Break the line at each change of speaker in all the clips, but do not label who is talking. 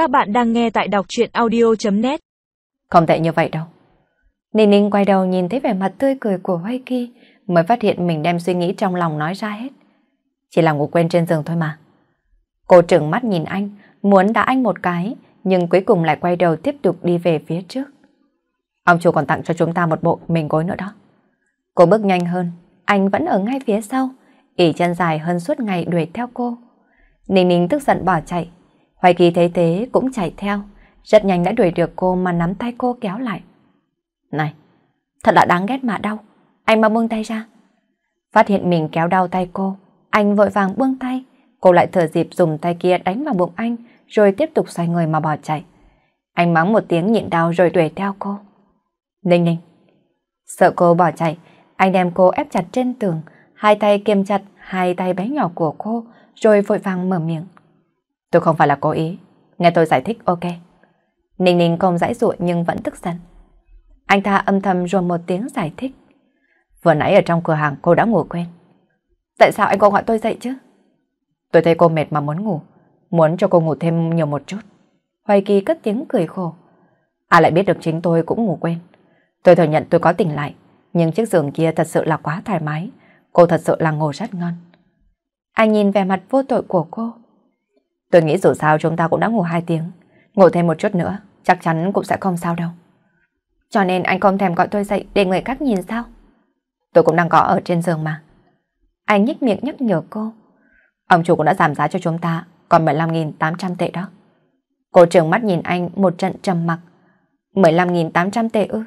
Các bạn đang nghe tại đọc chuyện audio.net
Không tệ như vậy đâu. Ninh Ninh quay đầu nhìn thấy vẻ mặt tươi cười của Hoài Kỳ mới phát hiện mình đem suy nghĩ trong lòng nói ra hết. Chỉ là ngủ quên trên giường thôi mà. Cô trừng mắt nhìn anh, muốn đá anh một cái, nhưng cuối cùng lại quay đầu tiếp tục đi về phía trước. Ông chủ còn tặng cho chúng ta một bộ mình gối nữa đó. Cô bước nhanh hơn, anh vẫn ở ngay phía sau, ỉ chân dài hơn suốt ngày đuổi theo cô. Ninh Ninh tức giận bỏ chạy, Hoài Kỳ thấy thế cũng chạy theo, rất nhanh đã đuổi được cô mà nắm tay cô kéo lại. Này, thật là đáng ghét mà đau, anh mà buông tay ra. Phát hiện mình kéo đau tay cô, anh vội vàng buông tay, cô lại thở dịp dùng tay kia đánh vào bụng anh, rồi tiếp tục xoay người mà bỏ chạy. Anh mắng một tiếng nhịn đau rồi đuổi theo cô. Ninh ninh. Sợ cô bỏ chạy, anh đem cô ép chặt trên tường, hai tay kiềm chặt hai tay bé nhỏ của cô, rồi vội vàng mở miệng. Tôi không phải là cố ý, nghe tôi giải thích ok. Ninh ninh không giải dụa nhưng vẫn tức giận. Anh ta âm thầm rồi một tiếng giải thích. Vừa nãy ở trong cửa hàng cô đã ngủ quên. Tại sao anh không gọi tôi dậy chứ? Tôi thấy cô mệt mà muốn ngủ, muốn cho cô ngủ thêm nhiều một chút. Hoài Kỳ cất tiếng cười khổ. À lại biết được chính tôi cũng ngủ quên. Tôi thừa nhận tôi có tỉnh lại, nhưng chiếc giường kia thật sự là quá thoải mái. Cô thật sự là ngủ rất ngon. Anh nhìn vẻ mặt vô tội của cô. Tôi nghĩ dù sao chúng ta cũng đã ngủ 2 tiếng. Ngủ thêm một chút nữa, chắc chắn cũng sẽ không sao đâu. Cho nên anh không thèm gọi tôi dậy để người khác nhìn sao? Tôi cũng đang có ở trên giường mà. Anh nhích miệng nhắc nhở cô. Ông chủ cũng đã giảm giá cho chúng ta, còn 15.800 tệ đó. Cô trường mắt nhìn anh một trận trầm mặc. 15.800 tệ ư?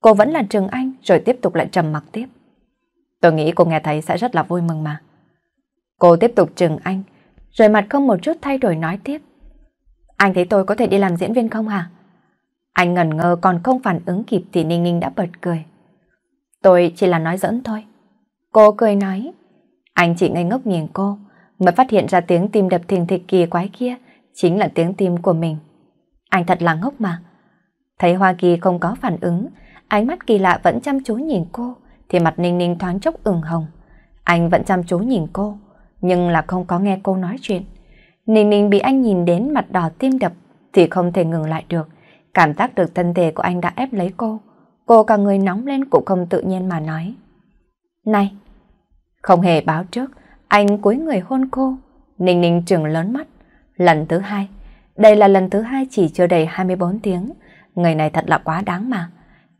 Cô vẫn là trường anh rồi tiếp tục lại trầm mặc tiếp. Tôi nghĩ cô nghe thấy sẽ rất là vui mừng mà. Cô tiếp tục trừng anh, rồi mặt không một chút thay đổi nói tiếp. Anh thấy tôi có thể đi làm diễn viên không hả? Anh ngần ngơ còn không phản ứng kịp thì Ninh Ninh đã bật cười. Tôi chỉ là nói giỡn thôi. Cô cười nói. Anh chỉ ngây ngốc nhìn cô, mới phát hiện ra tiếng tim đập thình thịch kỳ quái kia chính là tiếng tim của mình. Anh thật là ngốc mà. Thấy Hoa Kỳ không có phản ứng, ánh mắt kỳ lạ vẫn chăm chú nhìn cô, thì mặt Ninh Ninh thoáng chốc ửng hồng. Anh vẫn chăm chú nhìn cô, nhưng là không có nghe cô nói chuyện. Ninh Ninh bị anh nhìn đến mặt đỏ tim đập thì không thể ngừng lại được. Cảm giác được thân thể của anh đã ép lấy cô. Cô cả người nóng lên cũng không tự nhiên mà nói. Này! Không hề báo trước, anh cúi người hôn cô. Ninh Ninh trừng lớn mắt. Lần thứ hai. Đây là lần thứ hai chỉ chưa đầy 24 tiếng. Người này thật là quá đáng mà.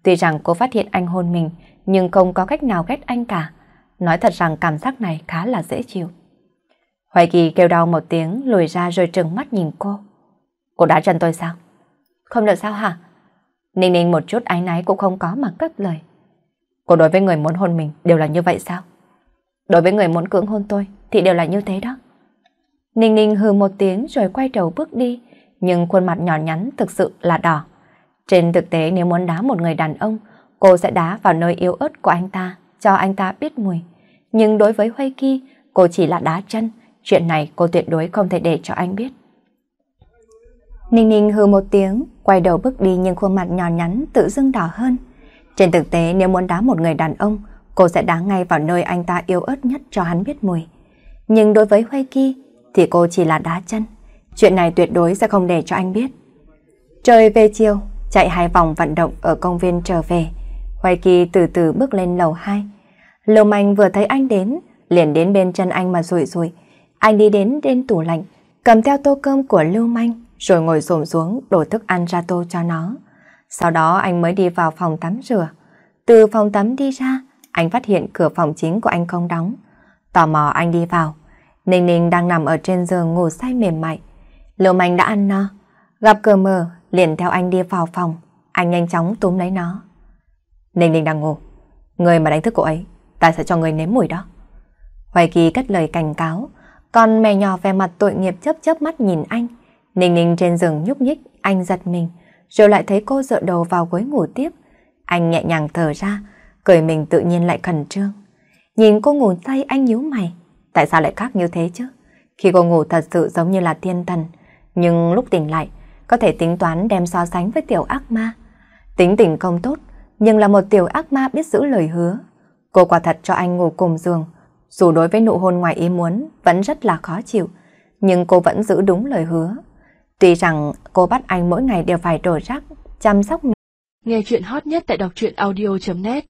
Tuy rằng cô phát hiện anh hôn mình, nhưng không có cách nào ghét anh cả. Nói thật rằng cảm giác này khá là dễ chịu. Hoài Kỳ kêu đau một tiếng lùi ra rồi trừng mắt nhìn cô. Cô đã chân tôi sao? Không được sao hả? Ninh ninh một chút ái náy cũng không có mà cất lời. Cô đối với người muốn hôn mình đều là như vậy sao? Đối với người muốn cưỡng hôn tôi thì đều là như thế đó. Ninh ninh hừ một tiếng rồi quay đầu bước đi, nhưng khuôn mặt nhỏ nhắn thực sự là đỏ. Trên thực tế nếu muốn đá một người đàn ông, cô sẽ đá vào nơi yếu ớt của anh ta, cho anh ta biết mùi. Nhưng đối với Huê Kỳ, cô chỉ là đá chân, chuyện này cô tuyệt đối không thể để cho anh biết. Ninh Ninh hừ một tiếng, quay đầu bước đi nhưng khuôn mặt nhỏ nhắn tự dưng đỏ hơn. Trên thực tế nếu muốn đá một người đàn ông, cô sẽ đá ngay vào nơi anh ta yếu ớt nhất cho hắn biết mùi. Nhưng đối với Huê Ki thì cô chỉ là đá chân. Chuyện này tuyệt đối sẽ không để cho anh biết. Trời về chiều, chạy hai vòng vận động ở công viên trở về. Hoài Ki từ từ bước lên lầu 2. lầu Manh vừa thấy anh đến, liền đến bên chân anh mà rủi rủi. Anh đi đến đến tủ lạnh, cầm theo tô cơm của Lưu Manh, rồi ngồi xổm xuống đổ thức ăn ra tô cho nó. Sau đó anh mới đi vào phòng tắm rửa. Từ phòng tắm đi ra, anh phát hiện cửa phòng chính của anh không đóng. Tò mò anh đi vào. Ninh Ninh đang nằm ở trên giường ngủ say mềm mại. Lưu Manh đã ăn no. Gặp cửa mở, liền theo anh đi vào phòng. Anh nhanh chóng túm lấy nó. Ninh Ninh đang ngủ. Người mà đánh thức cô ấy, ta sẽ cho người nếm mùi đó. Hoài Kỳ cất lời cảnh cáo, còn mẹ nhỏ về mặt tội nghiệp chớp chớp mắt nhìn anh. Ninh Ninh trên giường nhúc nhích, anh giật mình, rồi lại thấy cô dựa đầu vào gối ngủ tiếp. Anh nhẹ nhàng thở ra, cười mình tự nhiên lại khẩn trương. Nhìn cô ngủ say anh nhíu mày, tại sao lại khác như thế chứ? Khi cô ngủ thật sự giống như là thiên thần, nhưng lúc tỉnh lại, có thể tính toán đem so sánh với tiểu ác ma. Tính tình không tốt, nhưng là một tiểu ác ma biết giữ lời hứa. Cô quả thật cho anh ngủ cùng giường, dù đối với nụ hôn ngoài ý muốn vẫn rất là khó chịu, nhưng cô vẫn giữ đúng lời hứa. Tuy rằng cô bắt anh mỗi ngày đều phải đổ rác, chăm sóc mình.
Nghe chuyện hot nhất tại đọc truyện audio.net